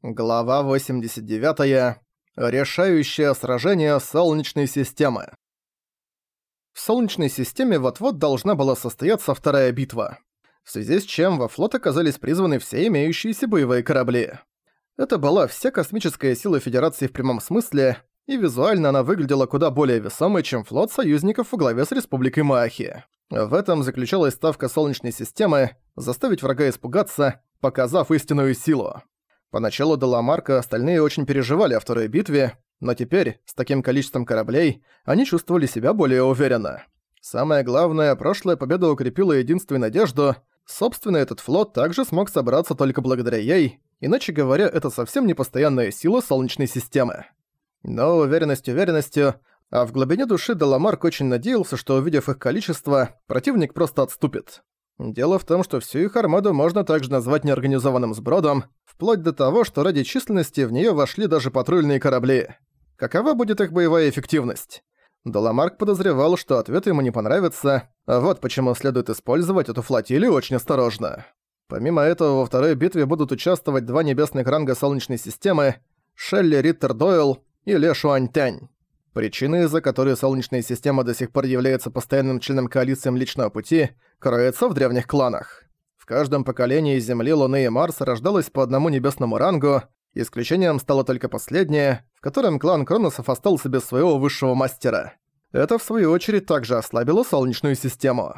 Глава 89. Решающее сражение Солнечной системы. В Солнечной системе вот-вот должна была состояться вторая битва, в связи с чем во флот оказались призваны все имеющиеся боевые корабли. Это была вся космическая сила Федерации в прямом смысле, и визуально она выглядела куда более весомой, чем флот союзников во главе с Республикой Маахи. В этом заключалась ставка Солнечной системы – заставить врага испугаться, показав истинную силу. Поначалу Деламарка и остальные очень переживали о второй битве, но теперь, с таким количеством кораблей, они чувствовали себя более уверенно. Самое главное, прошлая победа укрепила единственную надежду. Собственно, этот флот также смог собраться только благодаря ей, иначе говоря, это совсем не постоянная сила Солнечной системы. Но уверенность уверенностью, а в глубине души Деламарк очень надеялся, что увидев их количество, противник просто отступит. Дело в том, что всю их армаду можно также назвать неорганизованным сбродом, вплоть до того, что ради численности в нее вошли даже патрульные корабли. Какова будет их боевая эффективность? Доламарк подозревал, что ответ ему не понравится, а вот почему следует использовать эту флотилию очень осторожно. Помимо этого, во второй битве будут участвовать два небесных ранга Солнечной системы — Шелли Риттер Дойл и Ле Шуаньтянь. Причина, из-за которой Солнечная система до сих пор является постоянным членом коалиции Млечного Пути, кроется в древних кланах каждом поколении Земли, Луны и Марса рождалось по одному небесному рангу, исключением стало только последнее, в котором клан Кроносов остался без своего высшего мастера. Это, в свою очередь, также ослабило Солнечную систему.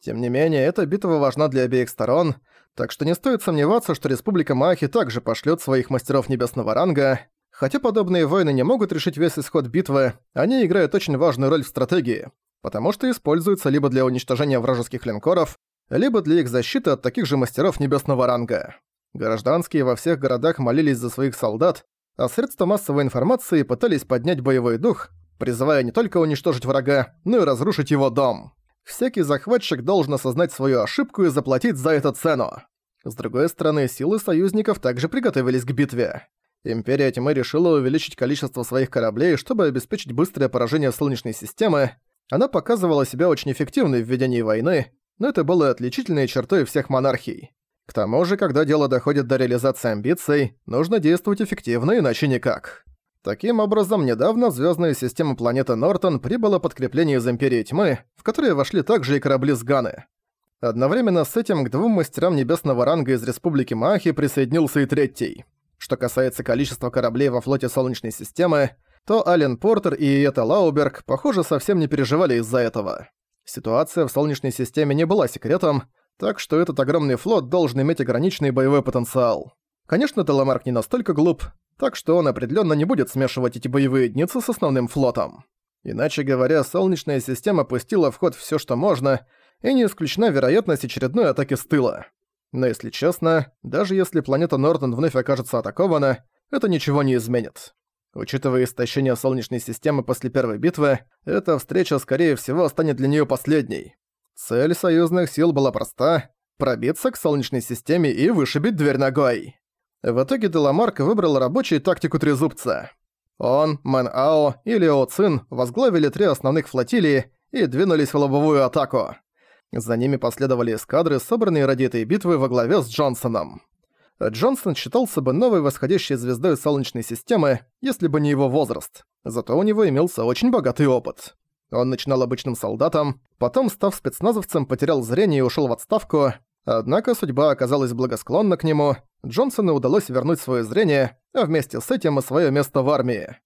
Тем не менее, эта битва важна для обеих сторон, так что не стоит сомневаться, что Республика Махи также пошлет своих мастеров небесного ранга. Хотя подобные войны не могут решить весь исход битвы, они играют очень важную роль в стратегии, потому что используются либо для уничтожения вражеских линкоров, либо для их защиты от таких же мастеров небесного ранга. Гражданские во всех городах молились за своих солдат, а средства массовой информации пытались поднять боевой дух, призывая не только уничтожить врага, но и разрушить его дом. Всякий захватчик должен осознать свою ошибку и заплатить за это цену. С другой стороны, силы союзников также приготовились к битве. Империя Тьмы решила увеличить количество своих кораблей, чтобы обеспечить быстрое поражение Солнечной системы. Она показывала себя очень эффективной в ведении войны, но это было отличительной чертой всех монархий. К тому же, когда дело доходит до реализации амбиций, нужно действовать эффективно, иначе никак. Таким образом, недавно в звездную систему планеты Нортон прибыло подкрепление из Империи Тьмы, в которые вошли также и корабли с Ганы. Одновременно с этим к двум мастерам небесного ранга из Республики Маахи присоединился и третий. Что касается количества кораблей во флоте Солнечной системы, то Ален Портер и Иета Лауберг, похоже, совсем не переживали из-за этого. Ситуация в Солнечной системе не была секретом, так что этот огромный флот должен иметь ограниченный боевой потенциал. Конечно, Теламарк не настолько глуп, так что он определенно не будет смешивать эти боевые единицы с основным флотом. Иначе говоря, Солнечная система пустила в ход всё, что можно, и не исключена вероятность очередной атаки с тыла. Но если честно, даже если планета Нортон вновь окажется атакована, это ничего не изменит. Учитывая истощение Солнечной системы после первой битвы, эта встреча, скорее всего, станет для нее последней. Цель союзных сил была проста – пробиться к Солнечной системе и вышибить дверь ногой. В итоге Деламарк выбрал рабочую тактику Трезубца. Он, Мэн Ао и Лео Цин возглавили три основных флотилии и двинулись в лобовую атаку. За ними последовали эскадры, собранные ради этой битвы во главе с Джонсоном. Джонсон считался бы новой восходящей звездой Солнечной системы, если бы не его возраст. Зато у него имелся очень богатый опыт. Он начинал обычным солдатом, потом, став спецназовцем, потерял зрение и ушел в отставку. Однако судьба оказалась благосклонна к нему, Джонсону удалось вернуть свое зрение, а вместе с этим и свое место в армии.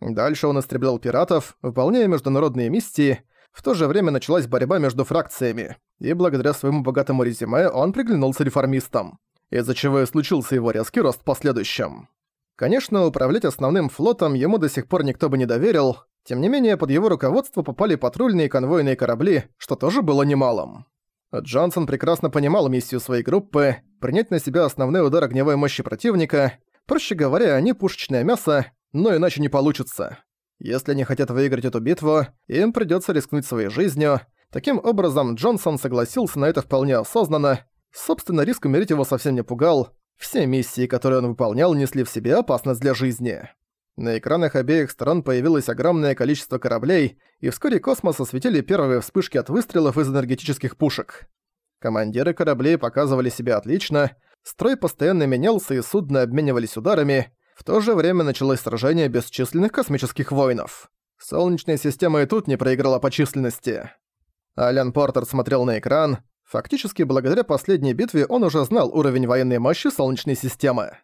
Дальше он истреблял пиратов, выполняя международные миссии, в то же время началась борьба между фракциями, и благодаря своему богатому резюме он приглянулся реформистам из-за чего и случился его резкий рост в последующем. Конечно, управлять основным флотом ему до сих пор никто бы не доверил, тем не менее под его руководство попали патрульные и конвойные корабли, что тоже было немалым. Джонсон прекрасно понимал миссию своей группы – принять на себя основной удар огневой мощи противника, проще говоря, они пушечное мясо, но иначе не получится. Если они хотят выиграть эту битву, им придётся рискнуть своей жизнью. Таким образом, Джонсон согласился на это вполне осознанно, Собственно, риск умереть его совсем не пугал. Все миссии, которые он выполнял, несли в себе опасность для жизни. На экранах обеих сторон появилось огромное количество кораблей, и вскоре космос осветили первые вспышки от выстрелов из энергетических пушек. Командиры кораблей показывали себя отлично, Строй постоянно менялся и судно обменивались ударами, в то же время началось сражение бесчисленных космических воинов. Солнечная система и тут не проиграла по численности. Ален Портер смотрел на экран. Фактически, благодаря последней битве он уже знал уровень военной мощи Солнечной системы.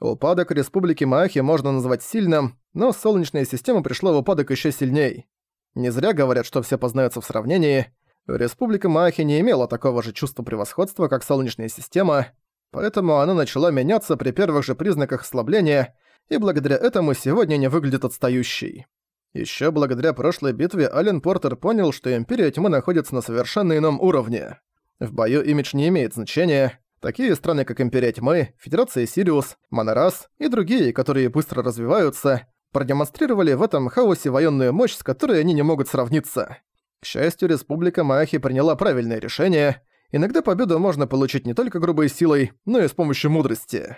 Упадок Республики Маахи можно назвать сильным, но Солнечная система пришла в упадок еще сильней. Не зря говорят, что все познаются в сравнении. Республика Маахи не имела такого же чувства превосходства, как Солнечная система, поэтому она начала меняться при первых же признаках ослабления, и благодаря этому сегодня не выглядит отстающей. Еще благодаря прошлой битве Ален Портер понял, что Империя Тьмы находится на совершенно ином уровне. В бою имидж не имеет значения. Такие страны, как Империя Тьмы, Федерация Сириус, Монорас и другие, которые быстро развиваются, продемонстрировали в этом хаосе военную мощь, с которой они не могут сравниться. К счастью, Республика Маахи приняла правильное решение. Иногда победу можно получить не только грубой силой, но и с помощью мудрости.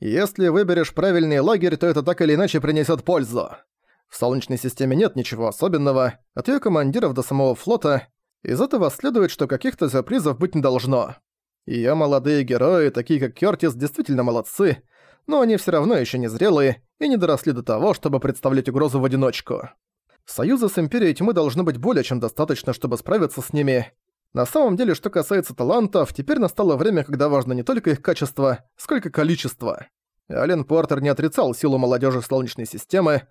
Если выберешь правильный лагерь, то это так или иначе принесет пользу. В Солнечной системе нет ничего особенного, от её командиров до самого флота. Из этого следует, что каких-то сюрпризов быть не должно. Её молодые герои, такие как Кёртис, действительно молодцы, но они всё равно ещё не зрелые и не доросли до того, чтобы представлять угрозу в одиночку. Союза с Империей Тьмы должно быть более чем достаточно, чтобы справиться с ними. На самом деле, что касается талантов, теперь настало время, когда важно не только их качество, сколько количество. Ален Портер не отрицал силу молодежи Солнечной системы,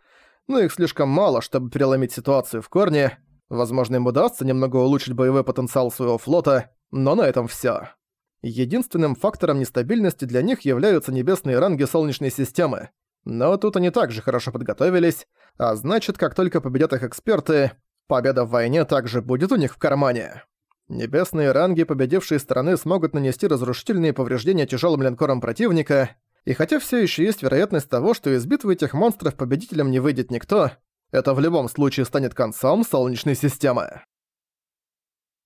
но их слишком мало, чтобы переломить ситуацию в корне. Возможно, им удастся немного улучшить боевой потенциал своего флота, но на этом всё. Единственным фактором нестабильности для них являются небесные ранги Солнечной системы. Но тут они также хорошо подготовились, а значит, как только победят их эксперты, победа в войне также будет у них в кармане. Небесные ранги победившей стороны смогут нанести разрушительные повреждения тяжелым линкорам противника, и хотя все еще есть вероятность того, что из битвы этих монстров победителем не выйдет никто, это в любом случае станет концом Солнечной системы.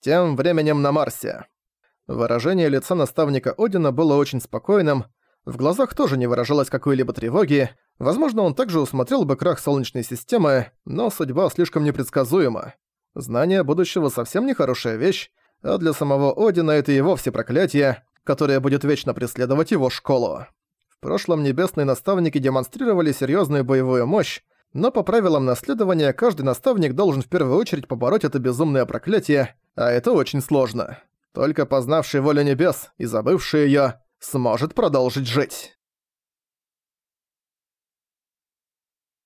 Тем временем на Марсе. Выражение лица наставника Одина было очень спокойным, в глазах тоже не выражалось какой-либо тревоги, возможно, он также усмотрел бы крах Солнечной системы, но судьба слишком непредсказуема. Знание будущего совсем не хорошая вещь, а для самого Одина это и вовсе проклятие, которое будет вечно преследовать его школу прошлом небесные наставники демонстрировали серьезную боевую мощь, но по правилам наследования каждый наставник должен в первую очередь побороть это безумное проклятие, а это очень сложно. Только познавший волю небес и забывший её сможет продолжить жить.